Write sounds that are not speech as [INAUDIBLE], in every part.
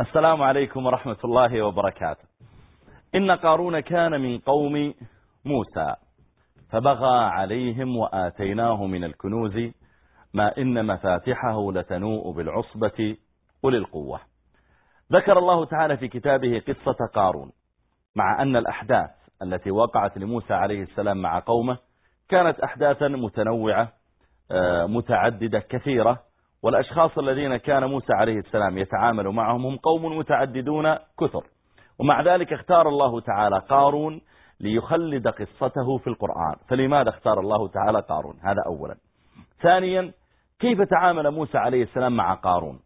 السلام عليكم ورحمة الله وبركاته. إن قارون كان من قوم موسى فبغى عليهم وآتيناه من الكنوز ما إن مفاتحه لتنوء بالعصبة أولي القوة. ذكر الله تعالى في كتابه قصة قارون مع أن الأحداث التي وقعت لموسى عليه السلام مع قومه كانت أحداثا متنوعة آه، متعددة كثيرة والأشخاص الذين كان موسى عليه السلام يتعامل معهم هم قوم متعددون كثر. ومع ذلك اختار الله تعالى قارون ليخلد قصته في القرآن. فلماذا اختار الله تعالى قارون؟ هذا أولا. ثانيا كيف تعامل موسى عليه السلام مع قارون؟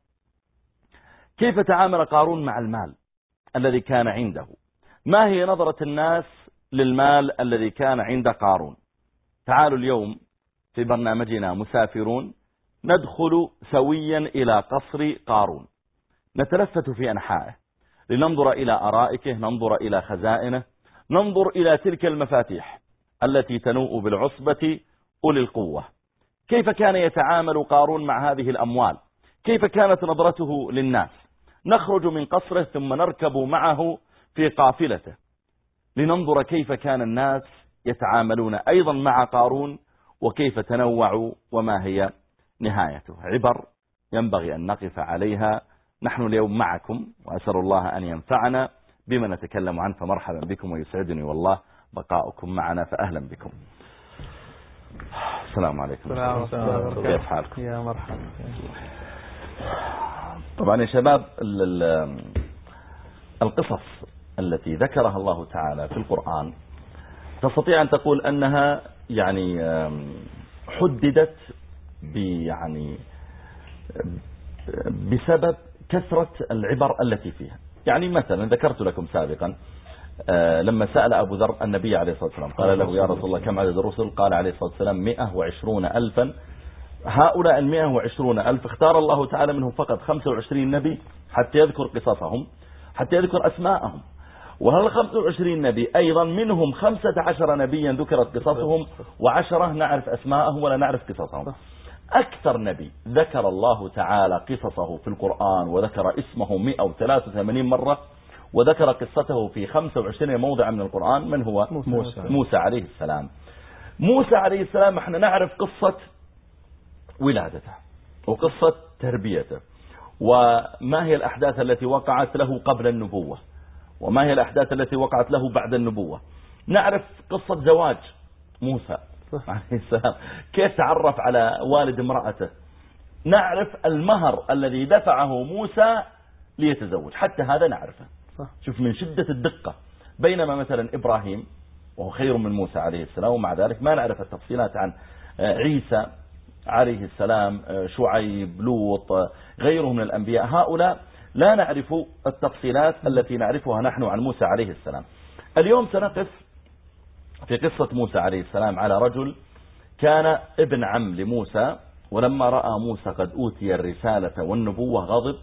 كيف تعامل قارون مع المال الذي كان عنده؟ ما هي نظرة الناس للمال الذي كان عند قارون؟ تعالوا اليوم في برنامجنا مسافرون ندخل سويا إلى قصر قارون. نتلفت في أنحائه لننظر إلى أرائكه ننظر إلى خزائنه ننظر إلى تلك المفاتيح التي تنوء بالعصبة أولي القوة. كيف كان يتعامل قارون مع هذه الأموال؟ كيف كانت نظرته للناس؟ نخرج من قصره ثم نركب معه في قافلته. لننظر كيف كان الناس يتعاملون أيضا مع قارون وكيف تنوعوا وما هي نهايته. عبر ينبغي أن نقف عليها. نحن اليوم معكم وأسأل الله أن ينفعنا بما نتكلم عنه. فمرحبا بكم ويسعدني والله بقاؤكم معنا. فأهلا بكم. السلام عليكم. السلام عليكم كيف حالكم؟ يا مرحبا. طبعا يا شباب القصص التي ذكرها الله تعالى في القرآن تستطيع أن تقول أنها يعني حددت يعني بسبب كثرة العبر التي فيها. يعني مثلا ذكرت لكم سابقا آه، لما سأل أبو ذر النبي عليه الصلاة والسلام قال له يا رسول الله كم عدد الرسل؟ قال عليه الصلاة والسلام 120 ألفا. هؤلاء ال 120 ألف اختار الله تعالى منهم فقط 25 نبي حتى يذكر قصصهم حتى يذكر أسماءهم. وهل 25 نبي أيضا منهم 15 نبيا ذكرت قصصهم وعشرة نعرف أسماءهم ولا نعرف قصصهم؟ أكثر نبي ذكر الله تعالى قصصه في القرآن وذكر اسمه 183 مرة وذكر قصته في 25 موضع من القرآن من هو؟ موسى, موسى عليه السلام. موسى عليه السلام إحنا نعرف قصة ولادته وقصة تربيته وما هي الأحداث التي وقعت له قبل النبوة وما هي الأحداث التي وقعت له بعد النبوة. نعرف قصة زواج موسى. عليه السلام. كيف تعرف على والد امرأته؟ نعرف المهر الذي دفعه موسى ليتزوج حتى هذا نعرفه. صح. شوف من شدة الدقة. بينما مثلا إبراهيم وهو خير من موسى عليه السلام ومع ذلك ما نعرف التفصيلات عن آه، عيسى عليه السلام آه، شعيب لوط آه، غيره من الأنبياء. هؤلاء لا نعرف التفصيلات التي نعرفها نحن عن موسى عليه السلام. اليوم سنقف في قصة موسى عليه السلام على رجل كان ابن عم لموسى ولما رأى موسى قد أوتي الرسالة والنبوة غضب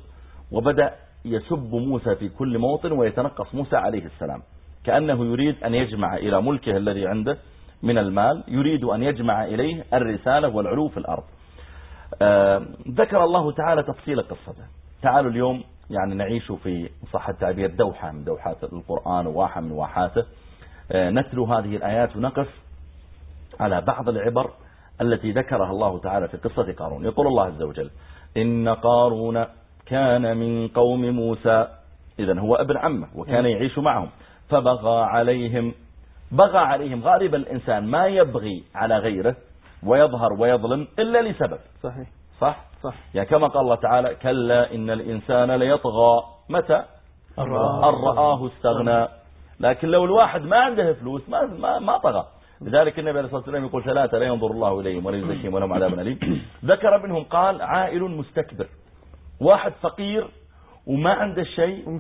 وبدأ يسب موسى في كل موطن ويتنقص موسى عليه السلام. كأنه يريد أن يجمع إلى ملكه الذي عنده من المال يريد أن يجمع إليه الرسالة والعلو في الأرض. آه ذكر الله تعالى تفصيل قصته. تعالوا اليوم يعني نعيش في صح التعبير دوحة من دوحات القرآن وواحة من واحاته. نتلو هذه الآيات ونقف على بعض العبر التي ذكرها الله تعالى في قصة قارون. يقول الله عز وجل إن قارون كان من قوم موسى إذا هو ابن عمه وكان يعيش معهم. فبغى عليهم بغى عليهم غالبا الإنسان ما يبغي على غيره ويظهر ويظلم إلا لسبب. صحيح. صح؟ صح. يعني كما قال الله تعالى كلا إن الإنسان ليطغى. متى؟ أن رآه استغنى. لكن لو الواحد ما عنده فلوس ما ما, ما طغى. لذلك النبي عليه الصلاة والسلام يقول ثلاثة لا ينظر الله إليهم ولا يزكيهم ولهم عذاب أليم. [COUGHS] ذكر منهم قال عائل مستكبر. واحد فقير وما عنده شيء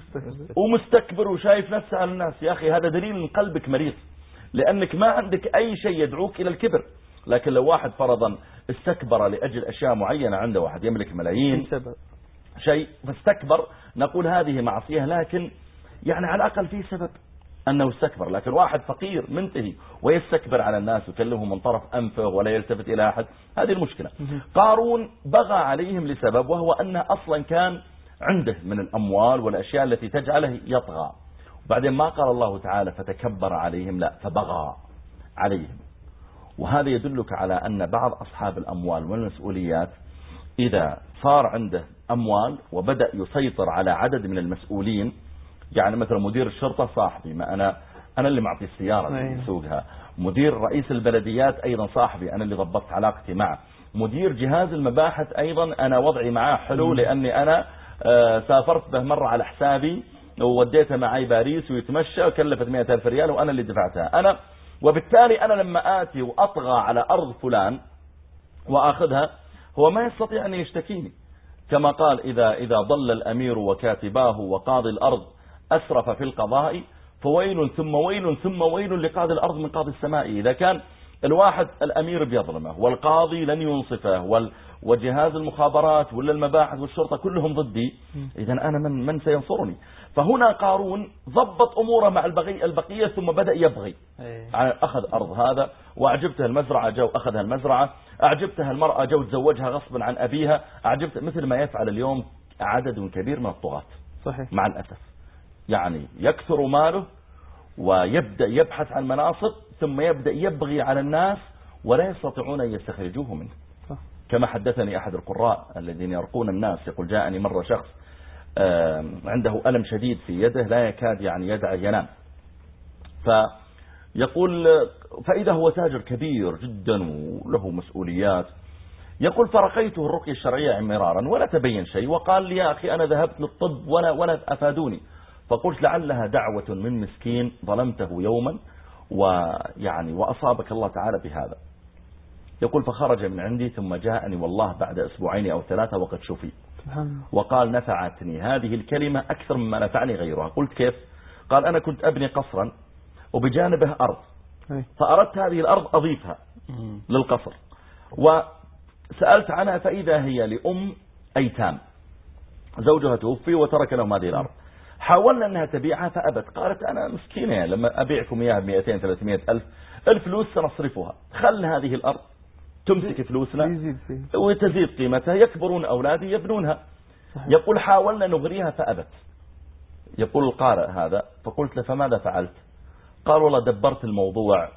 ومستكبر, وشايف نفسه على الناس. يا أخي هذا دليل ان قلبك مريض لأنك ما عندك أي شيء يدعوك إلى الكبر. لكن لو واحد فرضا استكبر لأجل أشياء معينة عنده واحد يملك ملايين. شيء فاستكبر نقول هذه معصية لكن يعني على الأقل في سبب. أنه استكبر لكن واحد فقير منتهي ويستكبر على الناس ويكلمهم من طرف أنفه ولا يلتفت إلى أحد. هذه المشكلة. قارون بغى عليهم لسبب وهو أنه أصلا كان عنده من الأموال والأشياء التي تجعله يطغى. وبعدين ما قال الله تعالى فتكبر عليهم لا فبغى عليهم. وهذا يدلك على أن بعض أصحاب الأموال والمسؤوليات إذا صار عنده أموال وبدأ يسيطر على عدد من المسؤولين يعني مثلا مدير الشرطة صاحبي ما أنا أنا اللي معطي السيارة اللي. يسوقها مدير رئيس البلديات أيضا صاحبي أنا اللي ضبطت علاقتي معه. مدير جهاز المباحث أيضا أنا وضعي معاه حلو لأني أنا آه، سافرت به مرة على حسابي ووديته معي باريس ويتمشى وكلفت مئة ألف ريال وأنا اللي دفعتها. أنا وبالتالي أنا لما آتي وأطغى على أرض فلان وآخذها هو ما يستطيع أن يشتكيني. كما قال إذا, إذا ضل الأمير وكاتباه وقاضي الأرض أسرف في القضاء فويل ثم ويل ثم ويل لقاضي الأرض من قاضي السماء. إذا كان الواحد الأمير بيظلمه والقاضي لن ينصفه وال وجهاز المخابرات ولا المباحث والشرطة كلهم ضدي إذا أنا من, من سينصرني؟ فهنا قارون ضبط أموره مع البقية, البقية ثم بدأ يبغي. إيه. أخذ أرض هذا وأعجبته المزرعة جو أخذها المزرعة أعجبتها المرأة جو تزوجها غصبا عن أبيها أعجبت مثل ما يفعل اليوم عدد كبير من الطغاة. صحيح. مع الأسف. يعني يكثر ماله ويبدأ يبحث عن مناصب ثم يبدأ يبغي على الناس ولا يستطيعون أن يستخرجوه منه. كما حدثني أحد القراء الذين يرقون الناس يقول جاءني مرة شخص عنده ألم شديد في يده لا يكاد يعني يدع ينام فيقول فإذا هو تاجر كبير جدا وله مسؤوليات يقول فرقيته الرقية الشرعية مرارا ولا تبين شيء وقال لي يا أخي أنا ذهبت للطب ولا, ولا أفادوني فقلت لعلها دعوة من مسكين ظلمته يوما ويعني وأصابك الله تعالى بهذا. يقول فخرج من عندي ثم جاءني والله بعد أسبوعين أو ثلاثة وقد شفي. وقال نفعتني هذه الكلمة أكثر مما نفعني غيرها. قلت كيف؟ قال أنا كنت أبني قصرا وبجانبه أرض. فأردت هذه الأرض أضيفها للقصر. وسألت عنها فإذا هي لأم أيتام. زوجها توفي وترك لهم هذه الأرض. حاولنا أنها تبيعها فأبت. قالت أنا مسكينة لما أبيعكم إياها ب 200 300 ألف الفلوس سنصرفها. خل هذه الأرض تمسك فلوسنا وتزيد قيمتها. يكبرون أولادي يبنونها. يقول حاولنا نغريها فأبت. يقول القارئ هذا فقلت له فماذا فعلت؟ قال والله دبرت الموضوع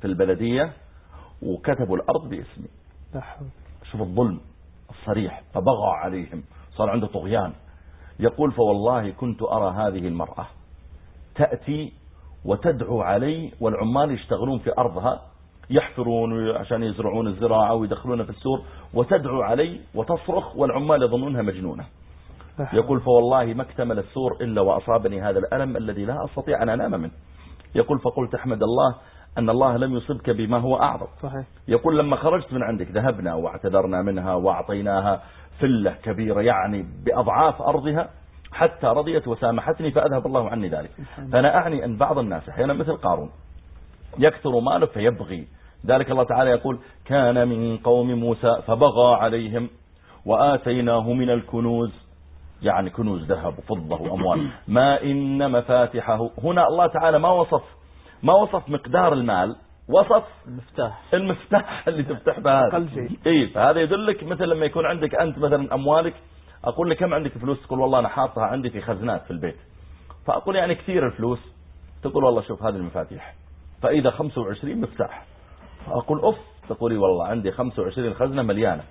في البلدية وكتبوا الأرض باسمي. شوف الظلم الصريح فبغى عليهم صار عنده طغيان. يقول فوالله كنت أرى هذه المرأة تأتي وتدعو علي والعمال يشتغلون في أرضها يحفرون عشان يزرعون الزراعة ويدخلونها في السور وتدعو علي وتصرخ والعمال يظنونها مجنونة. يقول فوالله ما اكتمل السور إلا وأصابني هذا الألم الذي لا أستطيع أن أنام منه. يقول فقلت أحمد الله أن الله لم يصبك بما هو أعظم. صحيح. يقول لما خرجت من عندك ذهبنا واعتذرنا منها وأعطيناها فلة كبيرة يعني بأضعاف أرضها حتى رضيت وسامحتني فأذهب الله عني ذلك. فأنا أعني أن بعض الناس أحيانا مثل قارون يكثر ماله فيبغي. ذلك الله تعالى يقول كان من قوم موسى فبغى عليهم وآتيناه من الكنوز. يعني كنوز ذهب وفضة وأموال. ما إن مفاتحه. هنا الله تعالى ما وصف ما وصف مقدار المال وصف المفتاح. المفتاح اللي تفتح به أقل شيء. إيه فهذا يدلك مثل لما يكون عندك أنت مثلا أموالك أقول لك كم عندك فلوس تقول والله أنا حاطها عندي في خزنات في البيت. فأقول يعني كثير الفلوس. تقول والله شوف هذه المفاتيح. فإذا 25 مفتاح. فأقول أف تقولي والله عندي 25 خزنة مليانة.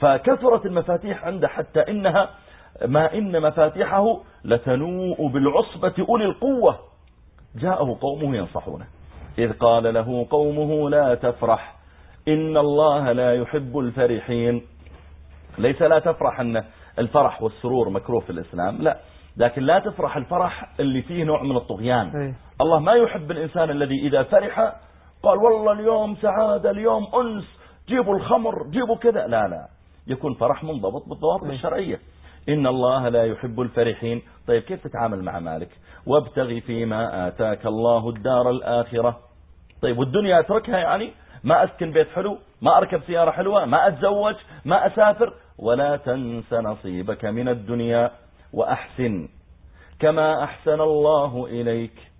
فكثرت المفاتيح عنده حتى إنها ما إن مفاتيحه لتنوء بالعصبة أولي القوة. جاءه قومه ينصحونه. إذ قال له قومه لا تفرح إن الله لا يحب الفرحين. ليس لا تفرح أن الفرح والسرور مكروه في الإسلام لا. لكن لا تفرح الفرح اللي فيه نوع من الطغيان. إيه. الله ما يحب الإنسان الذي إذا فرح قال والله اليوم سعادة اليوم أنس جيبوا الخمر جيبوا كذا. لا لا. يكون فرح منضبط بالضوابط إيه. الشرعية. إن الله لا يحب الفرحين. طيب كيف تتعامل مع مالك؟ وابتغي فيما آتاك الله الدار الآخرة. طيب والدنيا أتركها يعني؟ ما أسكن بيت حلو ما أركب سيارة حلوة ما أتزوج ما أسافر. ولا تنس نصيبك من الدنيا وأحسن كما أحسن الله إليك.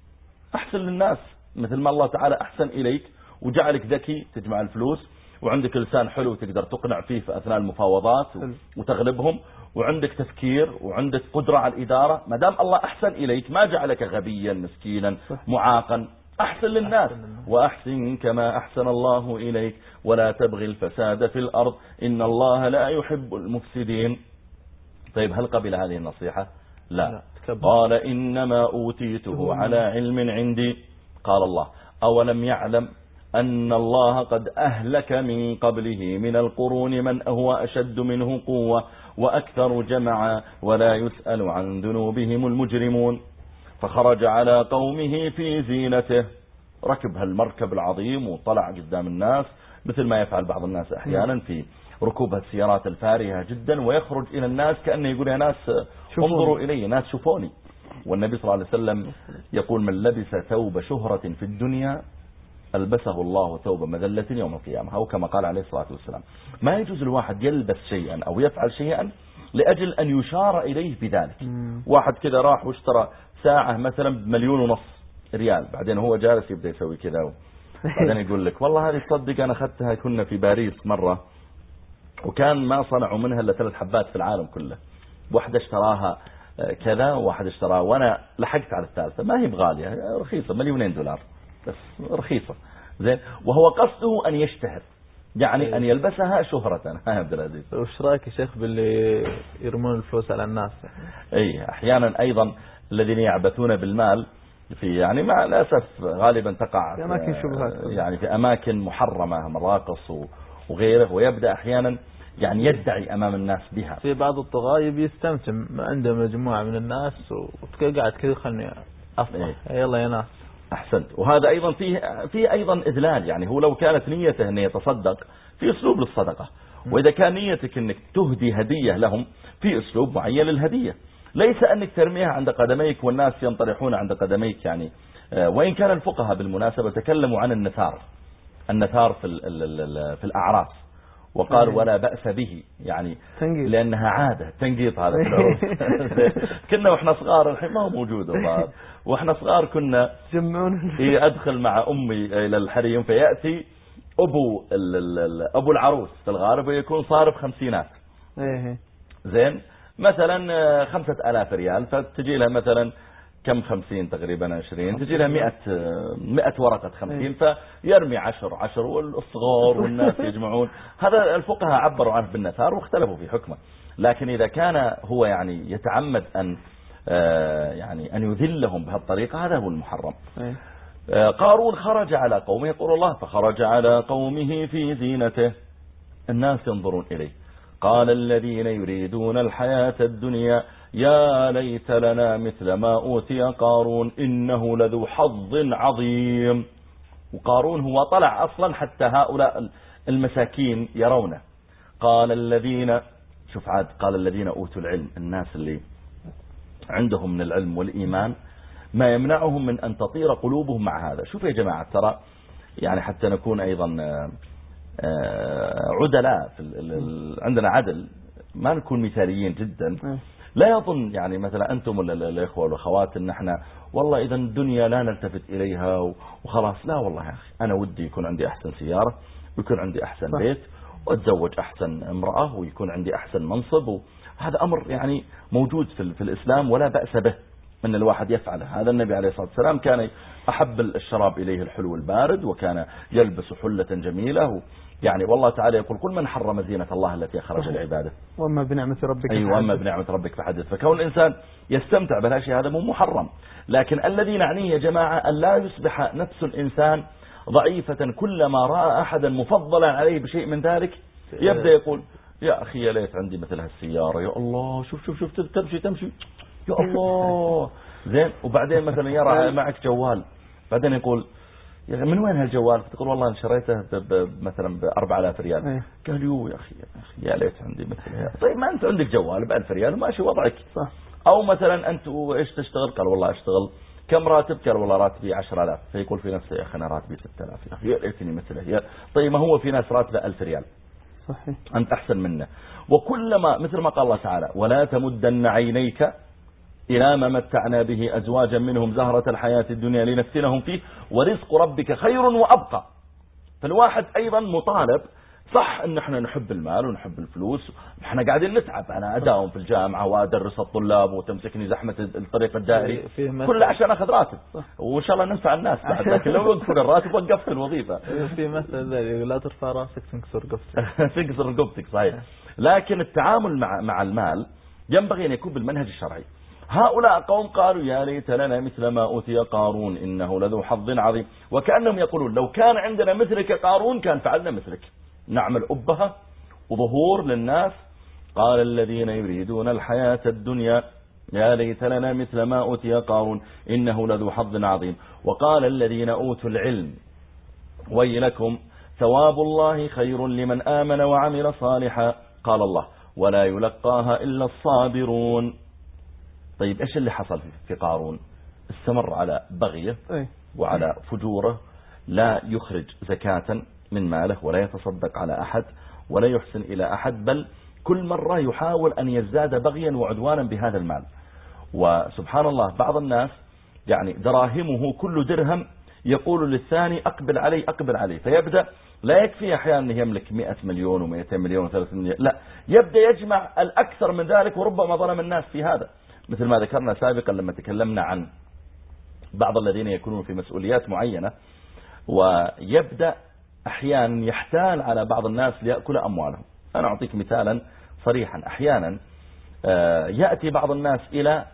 أحسن للناس مثل ما الله تعالى أحسن إليك. وجعلك ذكي تجمع الفلوس. وعندك لسان حلو تقدر تقنع فيه في أثناء المفاوضات وتغلبهم وعندك تفكير وعندك قدرة على الإدارة. ما دام الله أحسن إليك ما جعلك غبيا مسكينا معاقا. أحسن للناس. وأحسن كما أحسن الله إليك. ولا تبغي الفساد في الأرض. إن الله لا يحب المفسدين. طيب هل قبل هذه النصيحة؟ لا. قال إنما أوتيته على علم عندي. قال الله أولم يعلم أن الله قد أهلك من قبله من القرون من هو أشد منه قوة وأكثر جمعا ولا يسأل عن ذنوبهم المجرمون. فخرج على قومه في زينته. ركب هالمركب العظيم وطلع قدام الناس مثل ما يفعل بعض الناس أحيانا في ركوب السيارات الفارهة جدا ويخرج إلى الناس كأنه يقول يا ناس انظروا إلي ناس شوفوني. والنبي صلى الله عليه وسلم يقول من لبس ثوب شهرة في الدنيا ألبسه الله ثوب مذلة يوم القيامة أو كما قال عليه الصلاة والسلام. ما يجوز الواحد يلبس شيئا أو يفعل شيئا لأجل أن يشار إليه بذلك. واحد كذا راح واشترى ساعة مثلا بمليون ونص ريال بعدين هو جالس يبدأ يسوي كذا [LAUGHS] بعدين يقول لك والله هذه تصدق أنا أخذتها كنا في باريس مرة وكان ما صنعوا منها إلا ثلاث حبات في العالم كله. واحدة اشتراها آه، كذا وواحد اشتراها وأنا لحقت على الثالثة. ما هي بغالية رخيصة مليونين دولار. بس رخيصة. زين. وهو قصده أن يشتهر يعني أن إيه. يلبسها شهرة. ها [LAUGHS] عبد العزيز. وش رأيك يا شيخ باللي يرمون الفلوس على الناس؟ إي أحيانا أيضا الذين يعبثون بالمال في يعني مع الأسف غالبا تقع في أماكن شبهات. يعني في أماكن محرمة مراقص وغيره. ويبدأ أحيانا يعني يدعي أمام الناس بها. في بعض الطغايب يستمتم عنده مجموعة من الناس وتقعد كذا خلني أصلا إيه؟ يلا يا ناس. أحسنت. وهذا أيضا فيه, فيه أيضا إذلال. يعني هو لو كانت نيته أن يتصدق في أسلوب للصدقة. وإذا كان نيتك أنك تهدي هدية لهم في أسلوب معين للهدية. ليس أنك ترميها عند قدميك والناس ينطرحون عند قدميك. يعني آه، وإن كان الفقهاء بالمناسبة تكلموا عن النثار. النثار في, في الأعراس وقال ولا بأس به. يعني تنجيط. لأنها عادة تنقيط هذا [LAUGHS] كنا وإحنا صغار الحين ما هو موجود الظاهر وإحنا صغار كنا أدخل مع أمي إلى الحريم فيأتي أبو أبو العروس في الغالب ويكون صارف خمسينات. إيه. زين؟ مثلا خمسة ألاف ريال فتجي لها مثلا كم خمسين تقريبا عشرين؟ تجي لها مئة, مئة ورقة خمسين إيه. فيرمي عشر عشر والصغار والناس [LAUGHS] يجمعون. هذا الفقهاء عبروا عنه بالنثار واختلفوا في حكمه. لكن إذا كان هو يعني يتعمد أن آه، يعني أن يذلهم بهالطريقة هذا هو المحرم. إيه. آه، قارون خرج على قومه يقول الله فخرج على قومه في زينته. الناس ينظرون إليه. قال الذين يريدون الحياة الدنيا يا ليت لنا مثل ما أوتي قارون إنه لذو حظ عظيم. وقارون هو طلع أصلا حتى هؤلاء المساكين يرونه. قال الذين شوف عاد قال الذين أوتوا العلم الناس اللي عندهم من العلم والإيمان ما يمنعهم من أن تطير قلوبهم مع هذا. شوف يا جماعة ترى يعني حتى نكون أيضا آه، عدلاء في عندنا عدل. ما نكون مثاليين جدا. لا يظن يعني مثلا أنتم الإخوة والأخوات أن إحنا والله إذا الدنيا لا نلتفت إليها وخلاص لا والله يا أخي أنا ودي يكون عندي أحسن سيارة ويكون عندي أحسن صح. بيت وأتزوج أحسن امرأة ويكون عندي أحسن منصب هذا أمر يعني موجود في, في الإسلام ولا بأس به أن الواحد يفعله هذا النبي عليه الصلاة والسلام كان أحب الشراب إليه الحلو البارد وكان يلبس حلة جميلة يعني والله تعالى يقول كل من حرم زينة الله التي أخرج العبادة وأما بنعمة ربك أيوة وأما بنعمة ربك فحدث. فكون الإنسان يستمتع بهالشيء هذا مو محرم. لكن الذي نعنيه يا جماعة أن لا يصبح نفس الإنسان ضعيفة كلما رأى أحدا مفضلا عليه بشيء من ذلك يبدأ يقول يا أخي يا ليت عندي مثل هالسيارة يا الله شوف شوف شوف تمشي تمشي يا الله. [LAUGHS] زين وبعدين مثلا يرى [LAUGHS] معك جوال بعدين يقول يعني من وين هالجوال؟ تقول والله أنا شريته مثلا ب 4000 ريال. إيه؟ قال يو يا أخي يا أخي يا ليت عندي مثل طيب ما أنت عندك جوال ب 1000 ريال وماشي وضعك. صح. أو مثلا أنت إيش تشتغل؟ قال والله أشتغل. كم راتب؟ قال والله راتبي 10000 فيقول في نفسه يا أخي أنا راتبي 6000 يا أخي يا ليتني مثله طيب ما هو في ناس راتبه 1000 ريال؟ صحيح. أنت أحسن منه. وكلما مثل ما قال الله تعالى ولا تمدن عينيك إلى ما متعنا به أزواجا منهم زهرة الحياة الدنيا لنفتنهم فيه ورزق ربك خير وأبقى. فالواحد أيضا مطالب صح إن إحنا نحب المال ونحب الفلوس إحنا قاعدين نتعب أنا أداوم في الجامعة وأدرس الطلاب وتمسكني زحمة الطريق الدائري كله عشان أخذ راتب. وإن شاء الله ننفع الناس بعد [LAUGHS] لكن لو وقفوا الراتب وقفت الوظيفة. في مثل لا ترفع رأسك تنكسر رقبتك [LAUGHS] تنكسر رقبتك صحيح. لكن التعامل مع مع المال ينبغي أن يكون بالمنهج الشرعي. هؤلاء قوم قالوا يا ليت لنا مثل ما أوتي قارون إنه لذو حظ عظيم. وكأنهم يقولون لو كان عندنا مثلك قارون كان فعلنا مثلك. نعمل أبهة وظهور للناس. قال الذين يريدون الحياة الدنيا يا ليت لنا مثل ما أوتي قارون إنه لذو حظ عظيم. وقال الذين أوتوا العلم ويلكم ثواب الله خير لمن آمن وعمل صالحا. قال الله ولا يلقاها إلا الصابرون. طيب إيش اللي حصل في قارون؟ استمر على بغيه وعلى فجوره لا يخرج زكاة من ماله ولا يتصدق على أحد ولا يحسن إلى أحد بل كل مرة يحاول أن يزداد بغيا وعدوانا بهذا المال. وسبحان الله بعض الناس يعني دراهمه كل درهم يقول للثاني أقبل علي أقبل علي. فيبدأ لا يكفي أحيانا أنه يملك 100 مليون و200 مليون و300 مليون لا يبدأ يجمع الأكثر من ذلك وربما ظلم الناس في هذا. مثل ما ذكرنا سابقا لما تكلمنا عن بعض الذين يكونون في مسؤوليات معينة ويبدأ أحيانا يحتال على بعض الناس ليأكل أموالهم. أنا أعطيك مثالا صريحا. أحيانا آه، يأتي بعض الناس إلى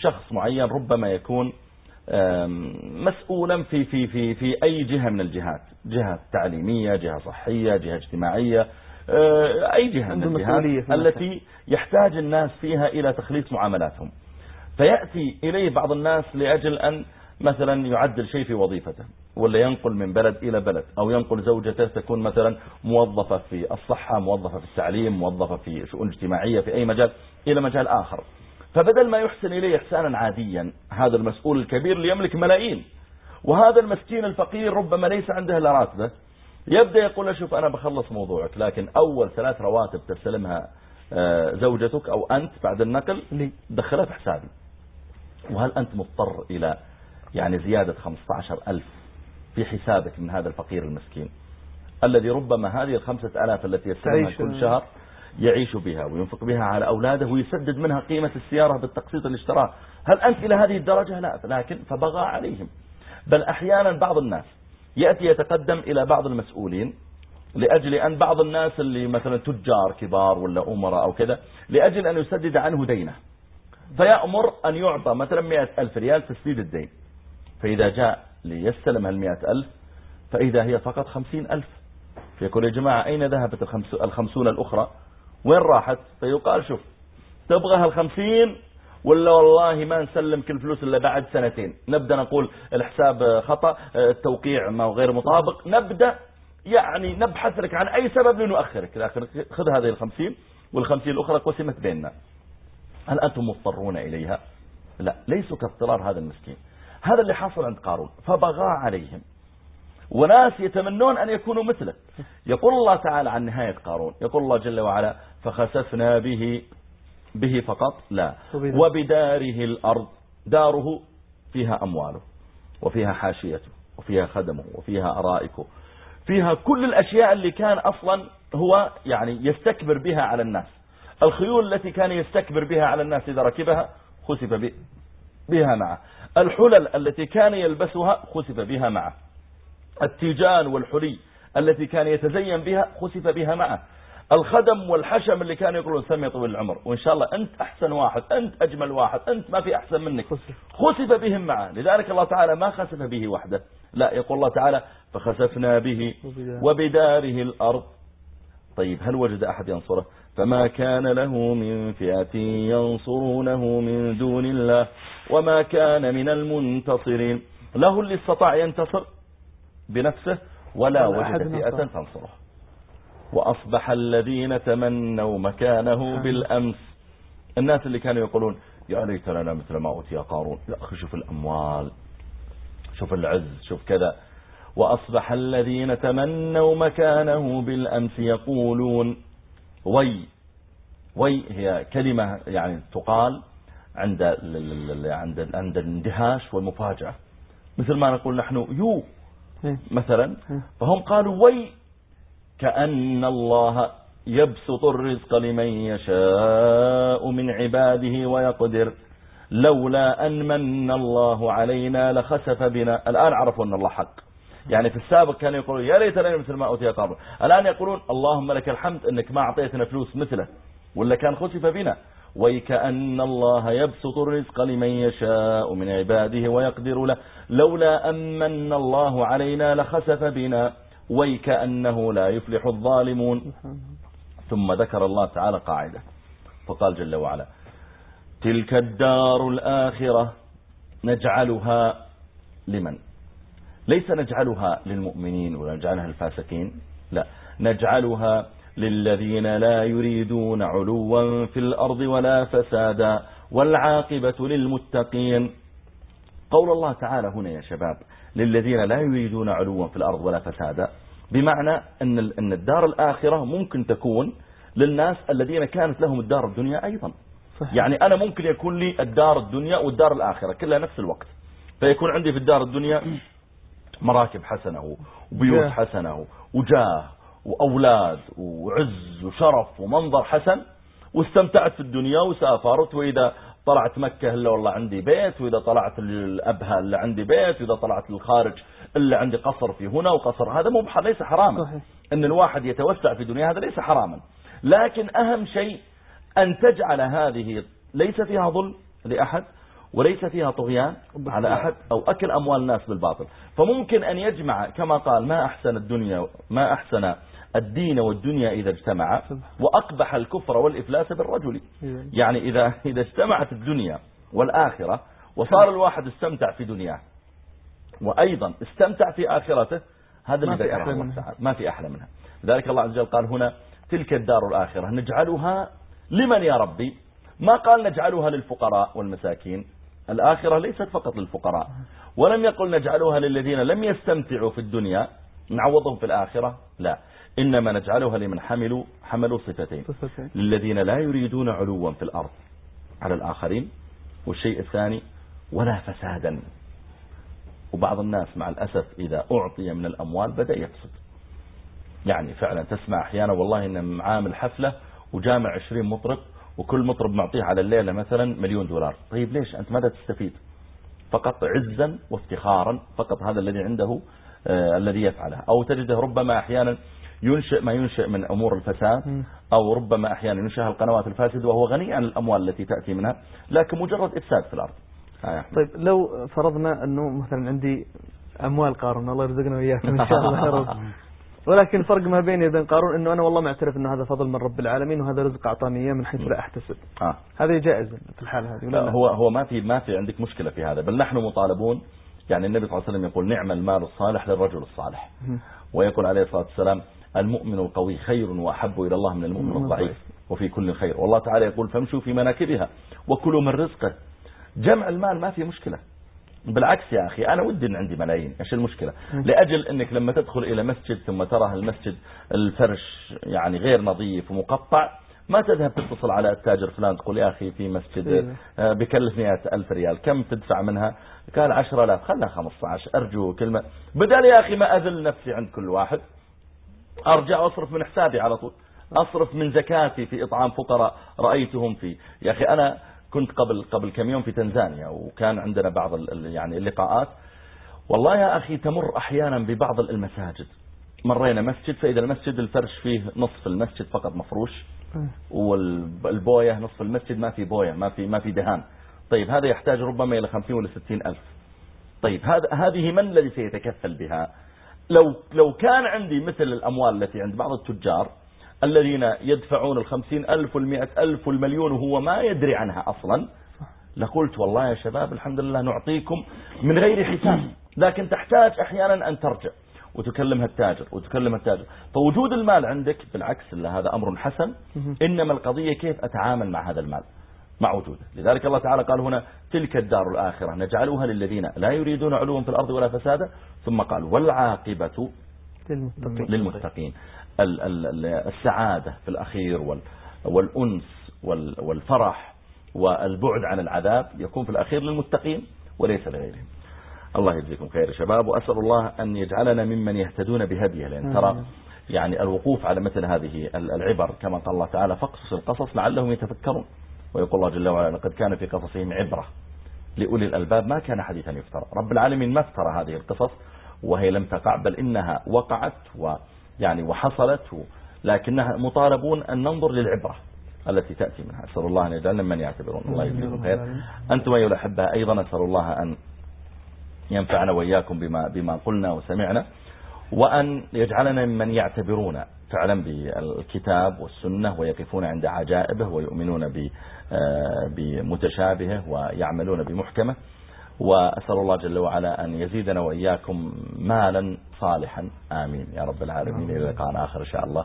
شخص معين ربما يكون مسؤولا في في في في أي جهة من الجهات. جهة تعليمية جهة صحية جهة اجتماعية أي جهة من الجهات التي يحتاج الناس فيها إلى تخليص معاملاتهم. فيأتي إليه بعض الناس لأجل أن مثلا يعدل شيء في وظيفته ولا ينقل من بلد إلى بلد أو ينقل زوجته تكون مثلا موظفة في الصحة موظفة في التعليم موظفة في شؤون اجتماعية في أي مجال إلى مجال آخر. فبدل ما يحسن إليه إحسانا عاديا هذا المسؤول الكبير اللي يملك ملايين. وهذا المسكين الفقير ربما ليس عنده إلا راتبه. يبدأ يقول له شوف أنا بخلص موضوعك لكن أول ثلاث رواتب تستلمها آه، زوجتك أو أنت بعد النقل دخلها في حسابي. وهل أنت مضطر إلى يعني زيادة 15 ألف في حسابك من هذا الفقير المسكين؟ الذي ربما هذه الخمسة ألاف التي يستلمها كل شهر يعيش بها وينفق بها على أولاده ويسدد منها قيمة السيارة بالتقسيط اللي اشتراه. هل أنت إلى هذه الدرجة؟ لا لكن فبغى عليهم. بل أحيانا بعض الناس يأتي يتقدم إلى بعض المسؤولين لأجل أن بعض الناس اللي مثلا تجار كبار ولا أمراء أو كذا لأجل أن يسدد عنه دينه. فيأمر أن يعطى مثلا مئة ألف ريال تسديد الدين. فإذا جاء ليستلم هالمئة ألف فإذا هي فقط خمسين ألف. فيقول يا جماعة أين ذهبت الخمسون الأخرى؟ وين راحت؟ فيقال شوف تبغى هالخمسين ولا والله ما نسلم كل فلوس إلا بعد سنتين. نبدأ نقول الحساب خطأ التوقيع ما غير مطابق. نبدأ يعني نبحث لك عن أي سبب لنؤخرك. لكن خذ هذه الخمسين والخمسين الأخرى قسمت بيننا. هل أنتم مضطرون إليها؟ لا ليسوا كاضطرار هذا المسكين. هذا اللي حصل عند قارون. فبغى عليهم. وناس يتمنون أن يكونوا مثله يقول الله تعالى عن نهاية قارون. يقول الله جل وعلا فخسفنا به به فقط لا. وبداره الأرض. داره فيها أمواله وفيها حاشيته وفيها خدمه وفيها أرائكه. فيها كل الأشياء اللي كان أصلا هو يعني يستكبر بها على الناس. الخيول التي كان يستكبر بها على الناس إذا ركبها خسف بها معه. الحلل التي كان يلبسها خسف بها معه. التيجان والحلي التي كان يتزين بها خسف بها معه. الخدم والحشم اللي كانوا يقولون سمي طويل العمر وإن شاء الله أنت أحسن واحد أنت أجمل واحد أنت ما في أحسن منك. خسف بهم معه لذلك الله تعالى ما خسف به وحده. لا يقول الله تعالى فخسفنا به وبداره. الأرض. طيب هل وجد أحد ينصره؟ فما كان له من فئة ينصرونه من دون الله وما كان من المنتصرين. له اللي استطاع ينتصر بنفسه ولا وجد فئة تنصره. وأصبح الذين تمنوا مكانه بالأمس. الناس اللي كانوا يقولون يا ليت لنا مثل ما أوتي قارون. يا أخي شوف الأموال شوف العز شوف كذا. وأصبح الذين تمنوا مكانه بالأمس يقولون وي وي هي كلمة يعني تقال عند عند عند الاندهاش والمفاجأة. مثل ما نقول نحن يو. إيه. مثلا. إيه. فهم قالوا وي كأن الله يبسط الرزق لمن يشاء من عباده ويقدر. لولا أن من الله علينا لخسف بنا. الآن عرفوا أن الله حق. يعني في السابق كانوا يقولون يا ليتنا مثل ما أوتي قارون الآن يقولون اللهم لك الحمد أنك ما أعطيتنا فلوس مثله. ولا كان خسف بنا. ويكأن الله يبسط الرزق لمن يشاء من عباده ويقدر له. لولا أمن الله علينا لخسف بنا. ويكأنه لا يفلح الظالمون. ثم ذكر الله تعالى قاعدة. فقال جل وعلا تلك الدار الآخرة نجعلها لمن؟ ليس نجعلها للمؤمنين ولا نجعلها للفاسقين لا نجعلها للذين لا يريدون علوا في الأرض ولا فسادا والعاقبة للمتقين. قول الله تعالى هنا يا شباب للذين لا يريدون علوا في الأرض ولا فسادا. بمعنى أن الدار الآخرة ممكن تكون للناس الذين كانت لهم الدار الدنيا أيضا. صحيح. يعني أنا ممكن يكون لي الدار الدنيا والدار الآخرة كلها نفس الوقت. فيكون عندي في الدار الدنيا مراكب حسنة وبيوت حسنة وجاه وأولاد وعز وشرف ومنظر حسن واستمتعت في الدنيا وسافرت وإذا طلعت مكة إلا والله عندي بيت وإذا طلعت الأبها إلا عندي بيت وإذا طلعت للخارج إلا عندي قصر في هنا وقصر هذا مو ليس حراما. صحيح. أن الواحد يتوسع في دنيا هذا ليس حراما. لكن أهم شيء أن تجعل هذه ليس فيها ظلم لأحد وليس فيها طغيان على أحد أو أكل أموال الناس بالباطل. فممكن أن يجمع كما قال ما أحسن الدنيا ما أحسن الدين والدنيا إذا اجتمع وأقبح الكفر والإفلاس بالرجل. يعني إذا, إذا اجتمعت الدنيا والآخرة وصار الواحد استمتع في دنياه وأيضا استمتع في آخرته هذا اللي ذكره الله تعالى. ما في أحلى منها. لذلك الله عز وجل قال هنا تلك الدار الآخرة نجعلها لمن يا ربي؟ ما قال نجعلها للفقراء والمساكين؟ الآخرة ليست فقط للفقراء. ولم يقل نجعلها للذين لم يستمتعوا في الدنيا نعوضهم في الآخرة؟ لا. إنما نجعلها لمن حملوا حملوا صفتين. للذين لا يريدون علوا في الأرض على الآخرين والشيء الثاني ولا فسادا. وبعض الناس مع الأسف إذا أعطي من الأموال بدأ يفسد يعني فعلا تسمع أحيانا والله إن عامل حفلة وجامع 20 مطرب وكل مطرب معطيه على الليلة مثلا مليون دولار. طيب ليش أنت ماذا تستفيد؟ فقط عزا وافتخارا فقط هذا الذي عنده آه الذي يفعله. أو تجده ربما أحيانا ينشئ ما ينشئ من أمور الفساد أو ربما أحيانا ينشئ القنوات الفاسدة وهو غني عن الأموال التي تأتي منها لكن مجرد إفساد في الأرض. آه طيب لو فرضنا أنه مثلا عندي أموال قارون الله يرزقنا وإياكم إن شاء الله يا رب. [LAUGHS] ولكن الفرق ما بيني وبين قارون أنه أنا والله معترف أنه هذا فضل من رب العالمين وهذا رزق اعطاني اياه من حيث لا أحتسب. آه. هذا جائز في الحالة هذه لا هو هو ما في ما في عندك مشكلة في هذا بل نحن مطالبون يعني النبي صلى الله عليه وسلم يقول نعم المال الصالح للرجل الصالح. ويقول عليه الصلاة والسلام المؤمن القوي خير وأحب إلى الله من المؤمن الضعيف وفي كل خير. والله تعالى يقول فامشوا في مناكبها وكلوا من رزقه. جمع المال ما في مشكلة. بالعكس يا أخي أنا ودي أن عندي ملايين إيش المشكلة؟ لأجل أنك لما تدخل إلى مسجد ثم ترى المسجد الفرش يعني غير نظيف ومقطع ما تذهب تتصل على التاجر فلان تقول يا أخي في مسجد إيه. آه، بكلف مئة ألف ريال كم تدفع منها؟ قال عشرة لا خلها خمسة عشر أرجو كلمة. بدل يا أخي ما أذل نفسي عند كل واحد. أرجع أصرف من حسابي على طول. أصرف من زكاتي في إطعام فقراء رأيتهم في يا أخي أنا كنت قبل قبل كم يوم في تنزانيا وكان عندنا بعض يعني اللقاءات. والله يا أخي تمر أحيانا ببعض المساجد. مرينا مسجد فإذا المسجد الفرش فيه نصف المسجد فقط مفروش والبوية نصف المسجد ما في بوية ما في ما في دهان. طيب هذا يحتاج ربما إلى 50 ولا 60 ألف. طيب هذا هذه من الذي سيتكفل بها؟ لو لو كان عندي مثل الأموال التي عند بعض التجار الذين يدفعون الخمسين ألف والمئة ألف والمليون وهو ما يدري عنها أصلا لقلت والله يا شباب الحمد لله نعطيكم من غير حساب لكن تحتاج أحيانا أن ترجع. وتكلمها التاجر وتكلمها التاجر فوجود المال عندك بالعكس هذا أمر حسن. إنما القضية كيف أتعامل مع هذا المال؟ مع وجوده لذلك الله تعالى قال هنا تلك الدار الآخرة نجعلها للذين لا يريدون علوا في الأرض ولا فسادا. ثم قال والعاقبة للمتقين, للمتقين. السعادة في الأخير والأنس والفرح والبعد عن العذاب يكون في الأخير للمتقين وليس لغيرهم. الله يجزيكم خير شباب وأسأل الله أن يجعلنا ممن يهتدون بهديه. لأن ترى يعني الوقوف على مثل هذه العبر كما قال الله تعالى فاقصص القصص لعلهم يتفكرون. ويقول الله جل وعلا لقد كان في قصصهم عبرة لأولي الألباب ما كان حديثا يفترى. رب العالمين ما افترى هذه القصص وهي لم تقع بل إنها وقعت ويعني وحصلت لكنها مطالبون أن ننظر للعبرة التي تأتي منها. أسأل الله أن يجعلنا من يعتبرون. الله يجزيكم خير. أنتم أيها الأحبة أيضا أسأل الله أن ينفعنا وإياكم بما, بما قلنا وسمعنا وأن يجعلنا ممن يعتبرون فعلا بالكتاب والسنة ويقفون عند عجائبه ويؤمنون آه، بمتشابهه ويعملون بمحكمة. وأسأل الله جل وعلا أن يزيدنا وإياكم مالا صالحا. آمين. يا رب العالمين. إلى لقاء آخر إن شاء الله.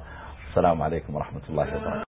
السلام عليكم ورحمة الله وبركاته.